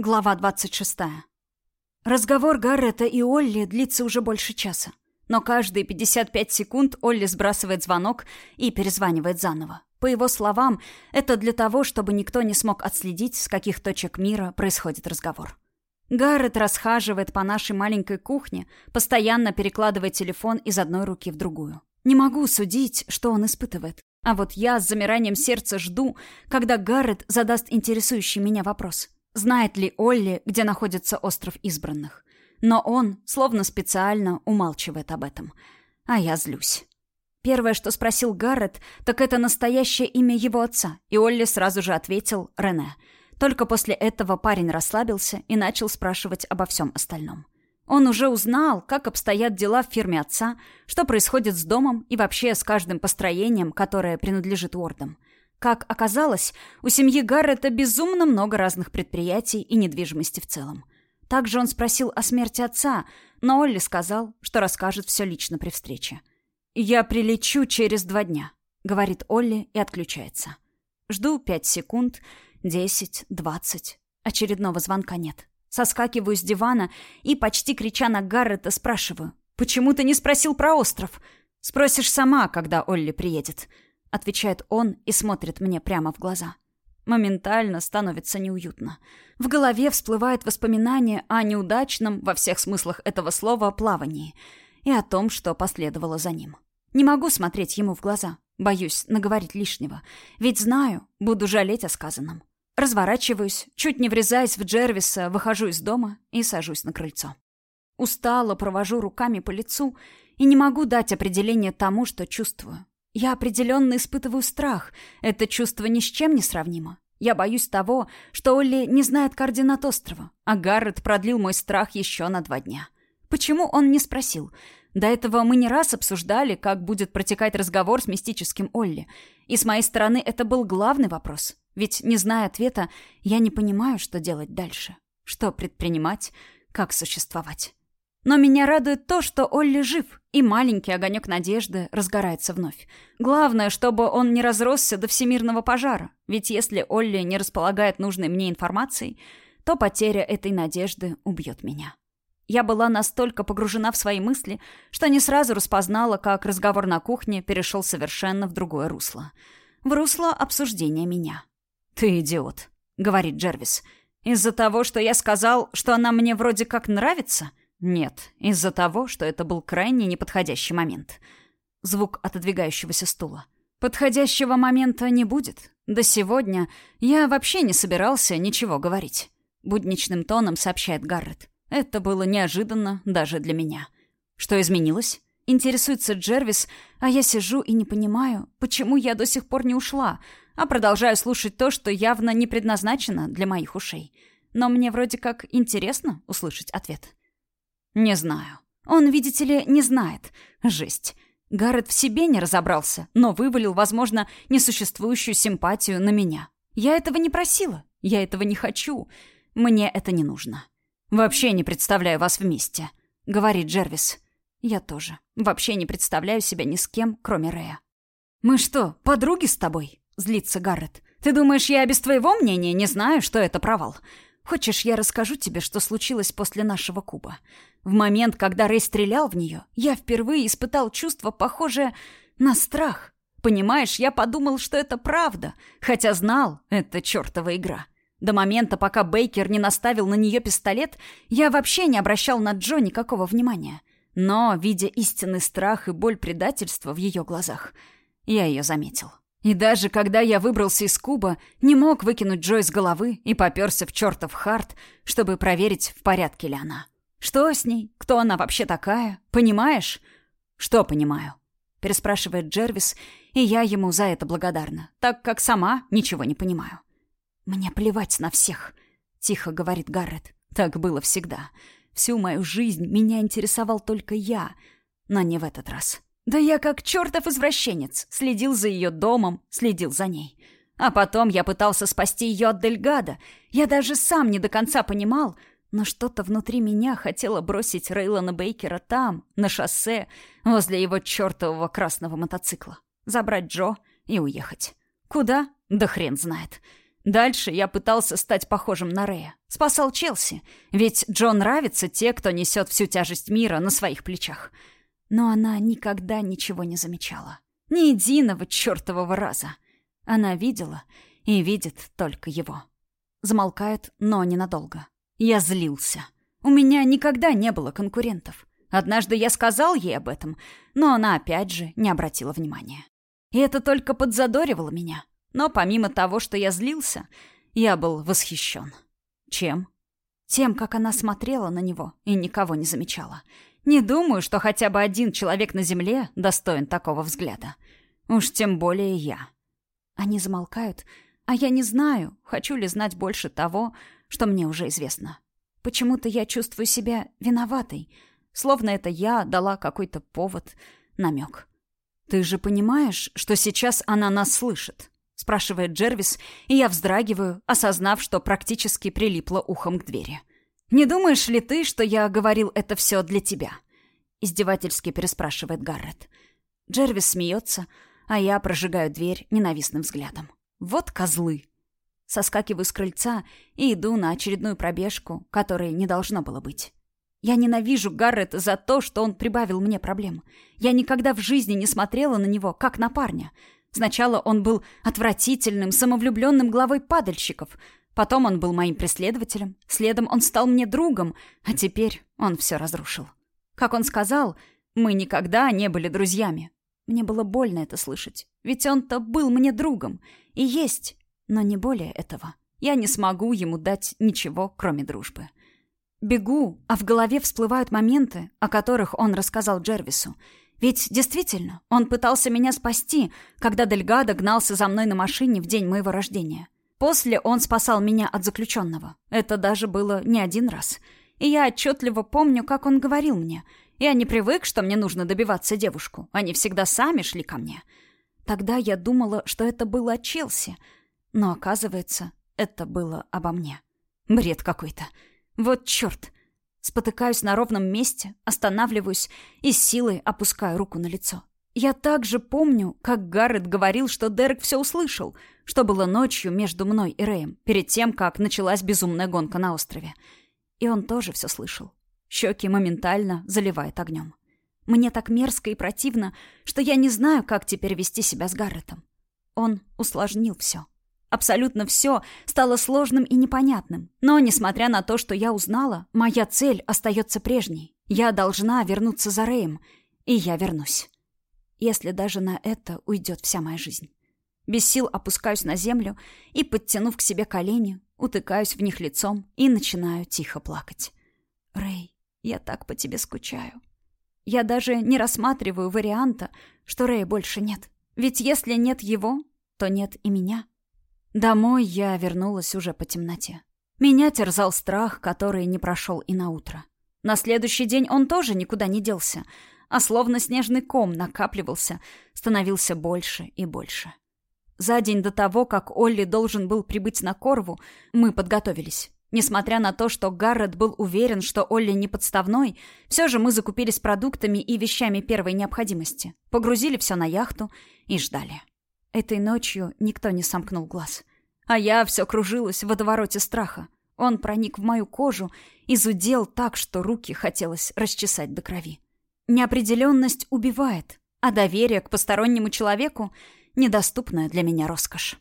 Глава 26. Разговор Гаррета и Олли длится уже больше часа. Но каждые 55 секунд Олли сбрасывает звонок и перезванивает заново. По его словам, это для того, чтобы никто не смог отследить, с каких точек мира происходит разговор. Гаррет расхаживает по нашей маленькой кухне, постоянно перекладывая телефон из одной руки в другую. Не могу судить, что он испытывает. А вот я с замиранием сердца жду, когда Гаррет задаст интересующий меня вопрос. Знает ли Олли, где находится остров избранных? Но он, словно специально, умалчивает об этом. А я злюсь. Первое, что спросил Гаррет, так это настоящее имя его отца, и Олли сразу же ответил «Рене». Только после этого парень расслабился и начал спрашивать обо всем остальном. Он уже узнал, как обстоят дела в фирме отца, что происходит с домом и вообще с каждым построением, которое принадлежит Уордам. Как оказалось, у семьи Гаррета безумно много разных предприятий и недвижимости в целом. Также он спросил о смерти отца, но Олли сказал, что расскажет все лично при встрече. «Я прилечу через два дня», — говорит Олли и отключается. Жду пять секунд, десять, двадцать. Очередного звонка нет. Соскакиваю с дивана и, почти крича на Гаррета, спрашиваю. «Почему ты не спросил про остров?» «Спросишь сама, когда Олли приедет». — отвечает он и смотрит мне прямо в глаза. Моментально становится неуютно. В голове всплывает воспоминание о неудачном, во всех смыслах этого слова, плавании и о том, что последовало за ним. Не могу смотреть ему в глаза. Боюсь наговорить лишнего. Ведь знаю, буду жалеть о сказанном. Разворачиваюсь, чуть не врезаясь в Джервиса, выхожу из дома и сажусь на крыльцо. Устало провожу руками по лицу и не могу дать определение тому, что чувствую. Я определенно испытываю страх. Это чувство ни с чем не сравнимо. Я боюсь того, что Олли не знает координат острова, а Гаррет продлил мой страх еще на два дня. Почему он не спросил? До этого мы не раз обсуждали, как будет протекать разговор с мистическим Олли. И с моей стороны это был главный вопрос. Ведь, не зная ответа, я не понимаю, что делать дальше. Что предпринимать, как существовать. Но меня радует то, что Олли жив, и маленький огонек надежды разгорается вновь. Главное, чтобы он не разросся до всемирного пожара, ведь если Олли не располагает нужной мне информацией, то потеря этой надежды убьет меня. Я была настолько погружена в свои мысли, что не сразу распознала, как разговор на кухне перешел совершенно в другое русло. В русло обсуждения меня. «Ты идиот», — говорит Джервис. «Из-за того, что я сказал, что она мне вроде как нравится?» Нет, из-за того, что это был крайне неподходящий момент. Звук отодвигающегося стула. Подходящего момента не будет. До сегодня я вообще не собирался ничего говорить. Будничным тоном сообщает Гаррет. Это было неожиданно даже для меня. Что изменилось? Интересуется Джервис, а я сижу и не понимаю, почему я до сих пор не ушла, а продолжаю слушать то, что явно не предназначено для моих ушей. Но мне вроде как интересно услышать ответ. «Не знаю. Он, видите ли, не знает. Жесть. Гаррет в себе не разобрался, но вывалил, возможно, несуществующую симпатию на меня. Я этого не просила. Я этого не хочу. Мне это не нужно. Вообще не представляю вас вместе», — говорит Джервис. «Я тоже. Вообще не представляю себя ни с кем, кроме Рэя». «Мы что, подруги с тобой?» — злится Гаррет. «Ты думаешь, я без твоего мнения не знаю, что это провал? Хочешь, я расскажу тебе, что случилось после нашего куба? В момент, когда Рэй стрелял в нее, я впервые испытал чувство, похожее на страх. Понимаешь, я подумал, что это правда, хотя знал, это чертова игра. До момента, пока Бейкер не наставил на нее пистолет, я вообще не обращал на Джо никакого внимания. Но, видя истинный страх и боль предательства в ее глазах, я ее заметил. И даже когда я выбрался из куба, не мог выкинуть Джой с головы и попёрся в чертов хард, чтобы проверить, в порядке ли она. Что с ней? Кто она вообще такая? Понимаешь? Что понимаю? Переспрашивает Джервис, и я ему за это благодарна, так как сама ничего не понимаю. Мне плевать на всех, тихо говорит Гаррет. Так было всегда. Всю мою жизнь меня интересовал только я, но не в этот раз. Да я как чертов извращенец. Следил за ее домом, следил за ней. А потом я пытался спасти ее от Дельгада. Я даже сам не до конца понимал, но что-то внутри меня хотело бросить Рейлона Бейкера там, на шоссе, возле его чертового красного мотоцикла. Забрать Джо и уехать. Куда? Да хрен знает. Дальше я пытался стать похожим на Рэя. Спасал Челси. Ведь Джон нравится те, кто несет всю тяжесть мира на своих плечах. Но она никогда ничего не замечала. Ни единого чертового раза. Она видела и видит только его. Замолкает, но ненадолго. Я злился. У меня никогда не было конкурентов. Однажды я сказал ей об этом, но она опять же не обратила внимания. И это только подзадоривало меня. Но помимо того, что я злился, я был восхищен. Чем? Тем, как она смотрела на него и никого не замечала. Не думаю, что хотя бы один человек на земле достоин такого взгляда. Уж тем более я. Они замолкают, а я не знаю, хочу ли знать больше того, что мне уже известно. Почему-то я чувствую себя виноватой, словно это я дала какой-то повод, намек. «Ты же понимаешь, что сейчас она нас слышит?» — спрашивает Джервис, и я вздрагиваю, осознав, что практически прилипла ухом к двери. «Не думаешь ли ты, что я говорил это все для тебя?» — издевательски переспрашивает Гаррет. Джервис смеется, а я прожигаю дверь ненавистным взглядом. «Вот козлы!» Соскакиваю с крыльца и иду на очередную пробежку, которой не должно было быть. Я ненавижу Гаррета за то, что он прибавил мне проблем. Я никогда в жизни не смотрела на него, как на парня. Сначала он был отвратительным, самовлюбленным главой падальщиков. Потом он был моим преследователем. Следом он стал мне другом. А теперь он все разрушил. Как он сказал, мы никогда не были друзьями. Мне было больно это слышать. Ведь он-то был мне другом. И есть, но не более этого. Я не смогу ему дать ничего, кроме дружбы. Бегу, а в голове всплывают моменты, о которых он рассказал Джервису. Ведь действительно, он пытался меня спасти, когда Дельгадо гнался за мной на машине в день моего рождения. После он спасал меня от заключенного. Это даже было не один раз. И я отчетливо помню, как он говорил мне. Я не привык, что мне нужно добиваться девушку. Они всегда сами шли ко мне. Тогда я думала, что это было от Челси. Но оказывается, это было обо мне. Бред какой-то. Вот черт! Спотыкаюсь на ровном месте, останавливаюсь и с силой опускаю руку на лицо. Я также помню, как Гаррет говорил, что Дерек все услышал, что было ночью между мной и Рэем, перед тем, как началась безумная гонка на острове. И он тоже все слышал. Щеки моментально заливает огнем. Мне так мерзко и противно, что я не знаю, как теперь вести себя с Гарретом. Он усложнил все. Абсолютно все стало сложным и непонятным. Но, несмотря на то, что я узнала, моя цель остается прежней. Я должна вернуться за Рэем, и я вернусь. Если даже на это уйдет вся моя жизнь. Без сил опускаюсь на землю и, подтянув к себе колени, утыкаюсь в них лицом и начинаю тихо плакать. «Рэй, я так по тебе скучаю». Я даже не рассматриваю варианта, что Рэя больше нет. Ведь если нет его, то нет и меня. Домой я вернулась уже по темноте. Меня терзал страх, который не прошел и на утро. На следующий день он тоже никуда не делся, а словно снежный ком накапливался, становился больше и больше. За день до того, как Олли должен был прибыть на Корву, мы подготовились. Несмотря на то, что Гаррет был уверен, что Олли не подставной, все же мы закупились продуктами и вещами первой необходимости, погрузили все на яхту и ждали. Этой ночью никто не сомкнул глаз. А я все кружилась в водовороте страха. Он проник в мою кожу и зудел так, что руки хотелось расчесать до крови. Неопределенность убивает, а доверие к постороннему человеку — недоступная для меня роскошь.